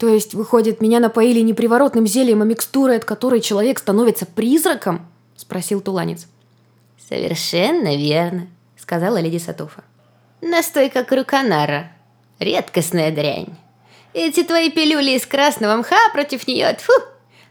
То есть, выходит, меня напоили не приворотным зельем, а микстурой, от которой человек становится призраком? Спросил Туланец. Совершенно верно, сказала леди Сатофа. Настойка крюканара. Редкостная дрянь. Эти твои пилюли из красного мха против нее, тьфу,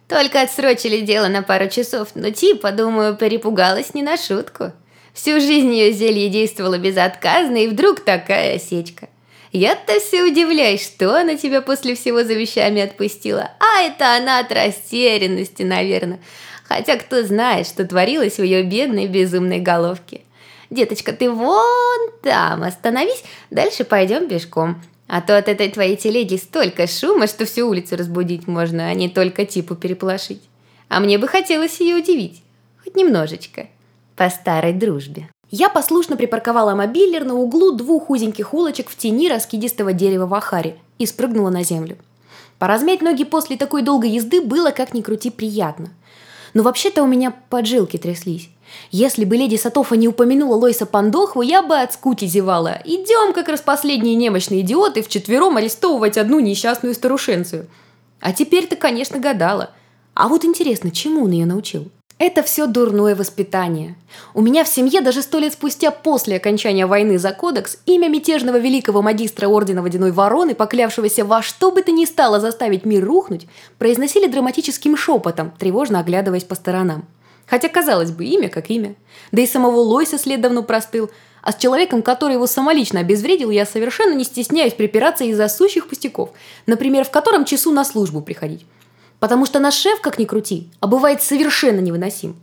только отсрочили дело на пару часов, но типа, думаю, перепугалась не на шутку. Всю жизнь ее зелье действовало безотказно, и вдруг такая осечка. Я-то все удивляюсь, что она тебя после всего за вещами отпустила. А это она от растерянности, наверное. Хотя кто знает, что творилось в ее бедной безумной головке. Деточка, ты вон там остановись, дальше пойдем пешком. А то от этой твоей телеги столько шума, что всю улицу разбудить можно, а не только типу переполошить. А мне бы хотелось ее удивить. Хоть немножечко. По старой дружбе. Я послушно припарковала мобилер на углу двух узеньких улочек в тени раскидистого дерева в Ахаре и спрыгнула на землю. Поразмять ноги после такой долгой езды было, как ни крути, приятно. Но вообще-то у меня поджилки тряслись. Если бы леди Сатофа не упомянула Лойса Пандохву, я бы от скуки зевала. Идем, как раз последние немощные идиоты, вчетвером арестовывать одну несчастную старушенцию. А теперь-то, конечно, гадала. А вот интересно, чему он ее научил? Это все дурное воспитание. У меня в семье даже сто лет спустя после окончания войны за кодекс имя мятежного великого магистра Ордена Водяной Вороны, поклявшегося во что бы то ни стало заставить мир рухнуть, произносили драматическим шепотом, тревожно оглядываясь по сторонам. Хотя, казалось бы, имя как имя. Да и самого Лойса след давно простыл. А с человеком, который его самолично обезвредил, я совершенно не стесняюсь припираться из-за сущих пустяков. Например, в котором часу на службу приходить. Потому что наш шеф, как ни крути, а бывает совершенно невыносим.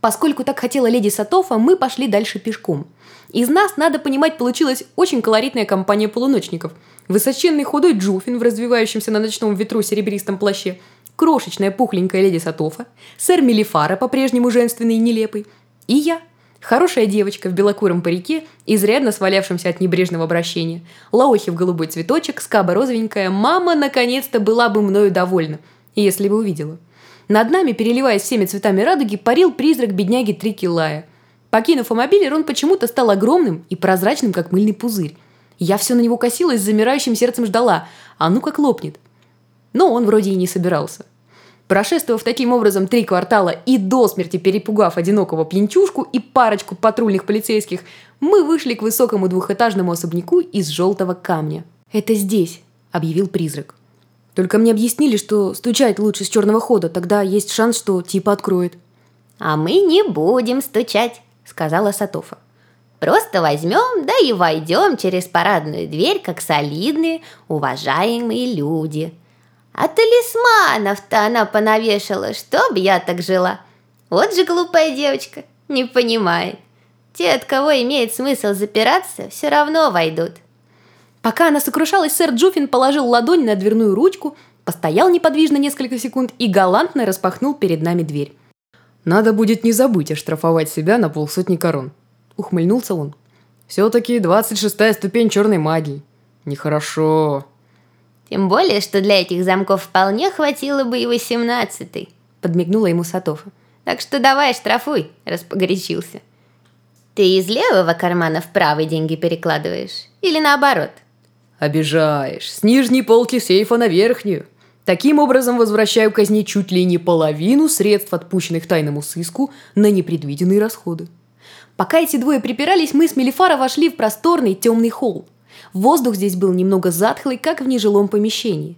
Поскольку так хотела леди Сатофа, мы пошли дальше пешком. Из нас, надо понимать, получилась очень колоритная компания полуночников. Высоченный худой Джуфин в развивающемся на ночном ветру серебристом плаще – крошечная пухленькая леди Сатофа, сэр Мелифара, по-прежнему женственный и нелепый, и я, хорошая девочка в белокуром парике, изрядно свалявшемся от небрежного обращения, лаохи в голубой цветочек, скаба розовенькая, мама наконец-то была бы мною довольна, если бы увидела. Над нами, переливаясь всеми цветами радуги, парил призрак бедняги Трикилая. Покинув автомобиль, он почему-то стал огромным и прозрачным, как мыльный пузырь. Я все на него косилась, с замирающим сердцем ждала, а ну как лопнет но он вроде и не собирался. Прошествовав таким образом три квартала и до смерти перепугав одинокого пьянчушку и парочку патрульных полицейских, мы вышли к высокому двухэтажному особняку из желтого камня. «Это здесь», — объявил призрак. «Только мне объяснили, что стучать лучше с черного хода, тогда есть шанс, что типа откроет». «А мы не будем стучать», — сказала Сатофа. «Просто возьмем, да и войдем через парадную дверь, как солидные, уважаемые люди». А талисманов-то она понавешала, чтоб я так жила. Вот же глупая девочка, не понимает. Те, от кого имеет смысл запираться, все равно войдут. Пока она сокрушалась, сэр Джуфин положил ладонь на дверную ручку, постоял неподвижно несколько секунд и галантно распахнул перед нами дверь. «Надо будет не забыть оштрафовать себя на полсотни корон», — ухмыльнулся он. «Все-таки двадцать шестая ступень черной магии. Нехорошо». Тем более, что для этих замков вполне хватило бы и восемнадцатый, подмигнула ему Сатофа. Так что давай штрафуй, раз погорячился. Ты из левого кармана в правый деньги перекладываешь? Или наоборот? Обижаешь. С нижней полки сейфа на верхнюю. Таким образом возвращаю казни чуть ли не половину средств, отпущенных тайному сыску, на непредвиденные расходы. Пока эти двое припирались, мы с Мелифара вошли в просторный темный холл. Воздух здесь был немного затхлый, как в нежилом помещении.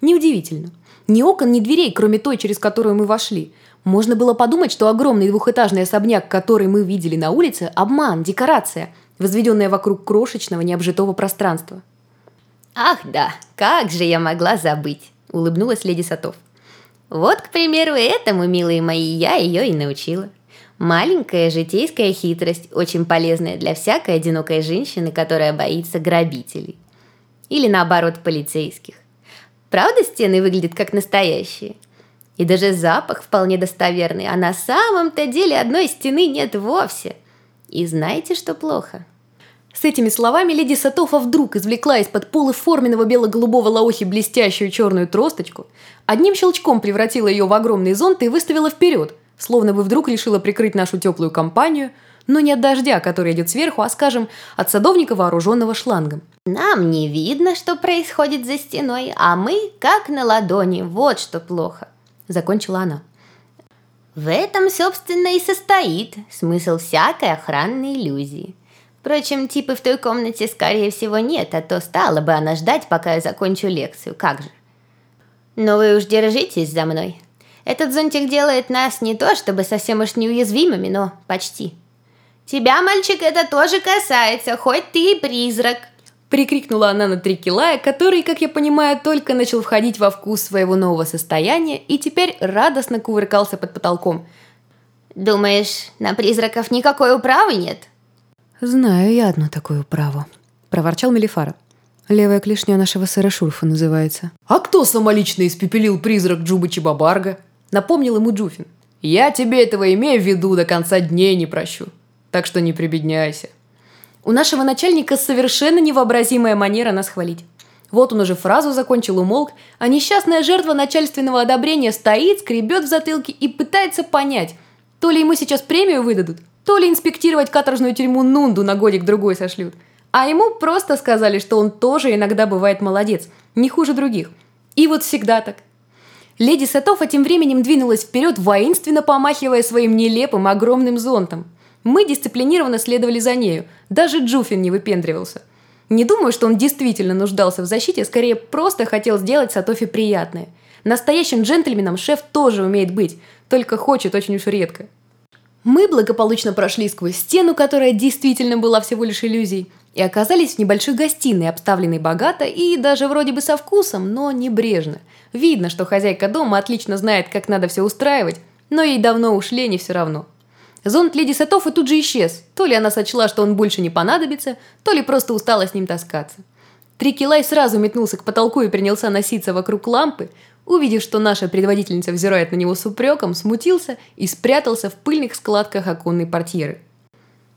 Неудивительно. Ни окон, ни дверей, кроме той, через которую мы вошли. Можно было подумать, что огромный двухэтажный особняк, который мы видели на улице, обман, декорация, возведенная вокруг крошечного необжитого пространства. «Ах да, как же я могла забыть!» – улыбнулась леди Сатов. «Вот, к примеру, этому, милые мои, я ее и научила. Маленькая житейская хитрость, очень полезная для всякой одинокой женщины, которая боится грабителей. Или наоборот, полицейских. Правда, стены выглядят как настоящие? И даже запах вполне достоверный, а на самом-то деле одной стены нет вовсе. И знаете, что плохо? С этими словами леди Сатофа вдруг извлекла из-под полы форменного бело-голубого лаохи блестящую черную тросточку, одним щелчком превратила ее в огромный зонт и выставила вперед – Словно бы вдруг решила прикрыть нашу теплую компанию, но не от дождя, который идет сверху, а, скажем, от садовника, вооруженного шлангом. Нам не видно, что происходит за стеной, а мы как на ладони. Вот что плохо. Закончила она. В этом, собственно, и состоит смысл всякой охранной иллюзии. Впрочем, типы в той комнате, скорее всего, нет, а то стала бы она ждать, пока я закончу лекцию. Как же? Но вы уж держитесь за мной. Этот зонтик делает нас не то чтобы совсем уж неуязвимыми, но почти. Тебя, мальчик, это тоже касается, хоть ты и призрак. Прикрикнула она на Трикилая, который, как я понимаю, только начал входить во вкус своего нового состояния и теперь радостно кувыркался под потолком. «Думаешь, на призраков никакой управы нет?» «Знаю я одну такую управу», — проворчал Мелифара. «Левая клешня нашего сэра Шурфа называется». «А кто самолично испепелил призрак Джубы Чебабарга?» Напомнил ему Джуфин. «Я тебе этого имею в виду, до конца дней не прощу. Так что не прибедняйся». У нашего начальника совершенно невообразимая манера нас хвалить. Вот он уже фразу закончил, умолк, а несчастная жертва начальственного одобрения стоит, скребет в затылке и пытается понять, то ли ему сейчас премию выдадут, то ли инспектировать каторжную тюрьму Нунду на годик-другой сошлют. А ему просто сказали, что он тоже иногда бывает молодец, не хуже других. И вот всегда так. Леди Сатофа тем временем двинулась вперед, воинственно помахивая своим нелепым огромным зонтом. Мы дисциплинированно следовали за нею. Даже Джуфин не выпендривался. Не думаю, что он действительно нуждался в защите, скорее просто хотел сделать Сатофе приятное. Настоящим джентльменом шеф тоже умеет быть, только хочет очень уж редко. Мы благополучно прошли сквозь стену, которая действительно была всего лишь иллюзией, и оказались в небольшой гостиной, обставленной богато и даже вроде бы со вкусом, но небрежно. Видно, что хозяйка дома отлично знает, как надо все устраивать, но ей давно ушли, не все равно. Зонт леди Сатофы тут же исчез. То ли она сочла, что он больше не понадобится, то ли просто устала с ним таскаться. Трикилай сразу метнулся к потолку и принялся носиться вокруг лампы. Увидев, что наша предводительница взирает на него с упреком, смутился и спрятался в пыльных складках оконной портьеры.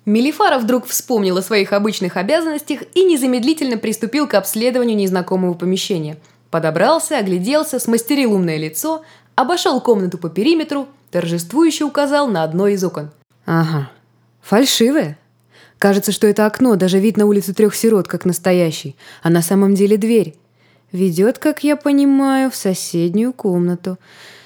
Мелифара вдруг вспомнил о своих обычных обязанностях и незамедлительно приступил к обследованию незнакомого помещения. Подобрался, огляделся, смастерил умное лицо, обошел комнату по периметру, торжествующе указал на одно из окон. «Ага. Фальшивое. Кажется, что это окно, даже вид на улицу трех сирот, как настоящий, а на самом деле дверь. Ведет, как я понимаю, в соседнюю комнату.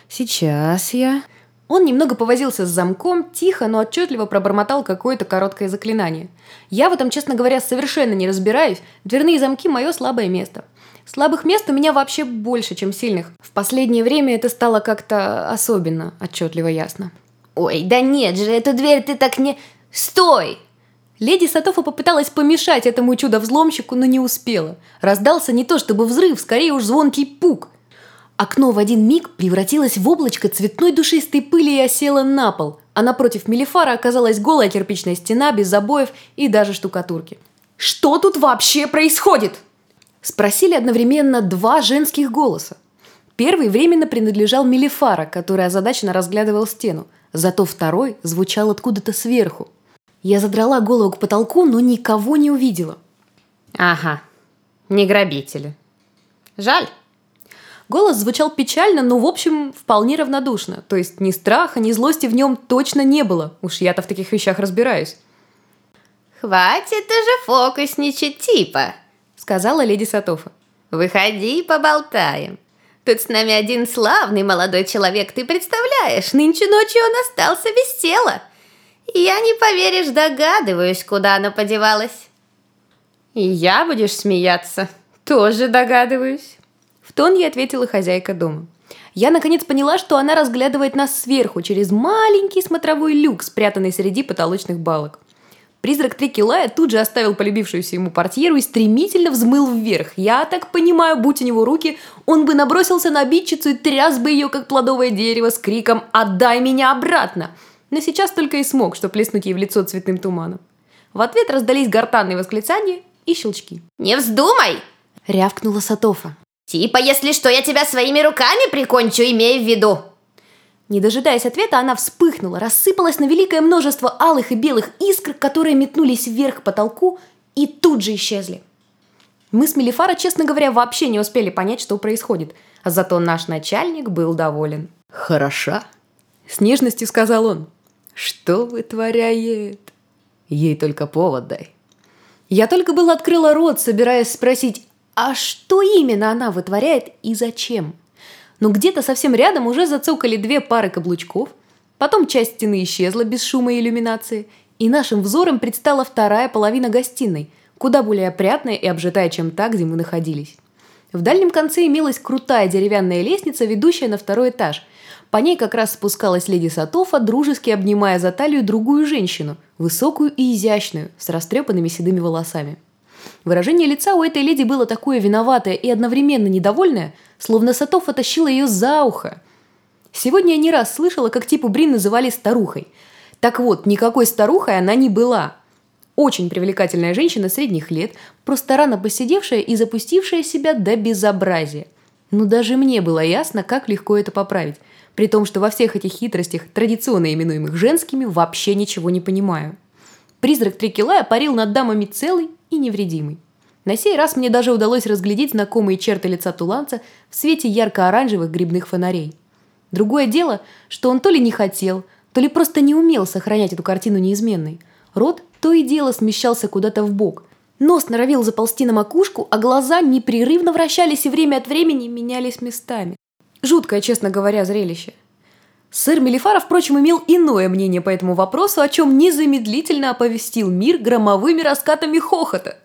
Сейчас я...» Он немного повозился с замком, тихо, но отчетливо пробормотал какое-то короткое заклинание. Я в этом, честно говоря, совершенно не разбираюсь. Дверные замки – мое слабое место. Слабых мест у меня вообще больше, чем сильных. В последнее время это стало как-то особенно отчетливо ясно. «Ой, да нет же, эту дверь ты так не... Стой!» Леди Сатофа попыталась помешать этому чудо-взломщику, но не успела. Раздался не то чтобы взрыв, скорее уж звонкий пук. Окно в один миг превратилось в облачко цветной душистой пыли и осело на пол, а напротив Мелифара оказалась голая кирпичная стена без забоев и даже штукатурки. «Что тут вообще происходит?» Спросили одновременно два женских голоса. Первый временно принадлежал Мелифара, который озадаченно разглядывал стену, зато второй звучал откуда-то сверху. Я задрала голову к потолку, но никого не увидела. «Ага, не грабители. Жаль». Голос звучал печально, но, в общем, вполне равнодушно. То есть ни страха, ни злости в нем точно не было. Уж я-то в таких вещах разбираюсь. «Хватит уже фокусничать, типа!» — сказала леди Сатофа. «Выходи, поболтаем. Тут с нами один славный молодой человек, ты представляешь? Нынче ночью он остался без тела. Я, не поверишь, догадываюсь, куда оно подевалось». «И я будешь смеяться?» «Тоже догадываюсь». В тон ей ответила хозяйка дома. Я наконец поняла, что она разглядывает нас сверху через маленький смотровой люк, спрятанный среди потолочных балок. Призрак Трикилая тут же оставил полюбившуюся ему портьеру и стремительно взмыл вверх. Я так понимаю, будь у него руки, он бы набросился на обидчицу и тряс бы ее, как плодовое дерево, с криком «Отдай меня обратно!» Но сейчас только и смог, что плеснуть ей в лицо цветным туманом. В ответ раздались гортанные восклицания и щелчки. «Не вздумай!» — рявкнула Сатофа. «Типа, если что, я тебя своими руками прикончу, имея в виду!» Не дожидаясь ответа, она вспыхнула, рассыпалась на великое множество алых и белых искр, которые метнулись вверх к потолку и тут же исчезли. Мы с Мелифара, честно говоря, вообще не успели понять, что происходит, а зато наш начальник был доволен. «Хороша», — с нежностью сказал он. «Что вытворяет? Ей только повод дай». Я только было открыла рот, собираясь спросить, а что именно она вытворяет и зачем? Но где-то совсем рядом уже зацокали две пары каблучков, потом часть стены исчезла без шума и иллюминации, и нашим взором предстала вторая половина гостиной, куда более опрятная и обжитая, чем та, где мы находились. В дальнем конце имелась крутая деревянная лестница, ведущая на второй этаж. По ней как раз спускалась леди Сатофа, дружески обнимая за талию другую женщину, высокую и изящную, с растрепанными седыми волосами. Выражение лица у этой леди было такое виноватое и одновременно недовольное, словно Сатофа тащила ее за ухо. Сегодня я не раз слышала, как типу Брин называли старухой. Так вот, никакой старухой она не была – очень привлекательная женщина средних лет, просто рано посидевшая и запустившая себя до безобразия. Но даже мне было ясно, как легко это поправить, при том, что во всех этих хитростях, традиционно именуемых женскими, вообще ничего не понимаю. Призрак Трикелая парил над дамами целый и невредимый. На сей раз мне даже удалось разглядеть знакомые черты лица туланца в свете ярко-оранжевых грибных фонарей. Другое дело, что он то ли не хотел, то ли просто не умел сохранять эту картину неизменной. Рот то и дело смещался куда-то в бок. Нос норовил заползти на макушку, а глаза непрерывно вращались и время от времени менялись местами. Жуткое, честно говоря, зрелище. Сэр Мелифара, впрочем, имел иное мнение по этому вопросу, о чем незамедлительно оповестил мир громовыми раскатами хохота.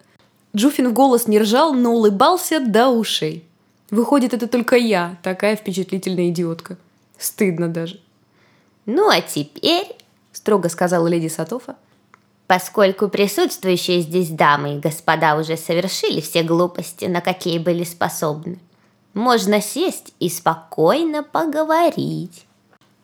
Джуфин в голос не ржал, но улыбался до ушей. Выходит, это только я, такая впечатлительная идиотка. Стыдно даже. «Ну а теперь», — строго сказала леди Сатофа, — Поскольку присутствующие здесь дамы и господа уже совершили все глупости, на какие были способны, можно сесть и спокойно поговорить.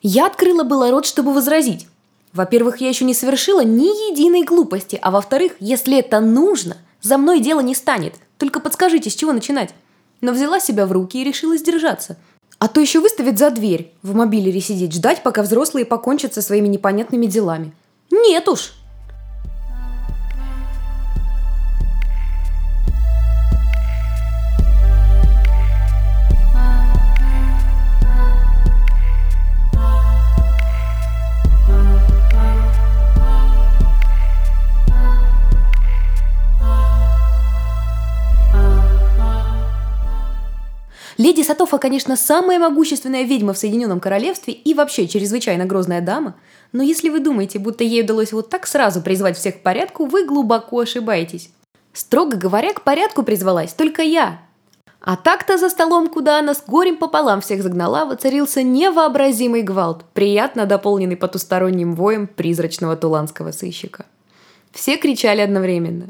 Я открыла было рот, чтобы возразить. Во-первых, я еще не совершила ни единой глупости, а во-вторых, если это нужно, за мной дело не станет. Только подскажите, с чего начинать. Но взяла себя в руки и решила сдержаться. А то еще выставит за дверь, в мобилере сидеть, ждать, пока взрослые покончат со своими непонятными делами. Нет уж, Сатофа, конечно, самая могущественная ведьма в Соединенном Королевстве и вообще чрезвычайно грозная дама, но если вы думаете, будто ей удалось вот так сразу призвать всех к порядку, вы глубоко ошибаетесь. Строго говоря, к порядку призвалась только я. А так-то за столом, куда она с горем пополам всех загнала, воцарился невообразимый гвалт, приятно дополненный потусторонним воем призрачного туланского сыщика. Все кричали одновременно.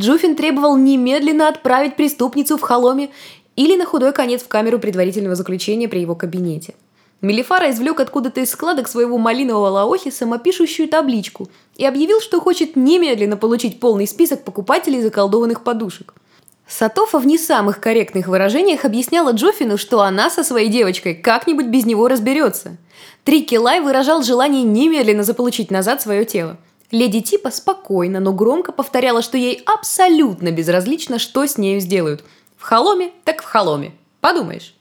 Джуфин требовал немедленно отправить преступницу в холоме или на худой конец в камеру предварительного заключения при его кабинете. Мелифара извлек откуда-то из складок своего малинового лаохи самопишущую табличку и объявил, что хочет немедленно получить полный список покупателей заколдованных подушек. Сатофа в не самых корректных выражениях объясняла Джофину, что она со своей девочкой как-нибудь без него разберется. Трикелай выражал желание немедленно заполучить назад свое тело. Леди Типа спокойно, но громко повторяла, что ей абсолютно безразлично, что с нею сделают – в холоме так в холоме. Подумаешь.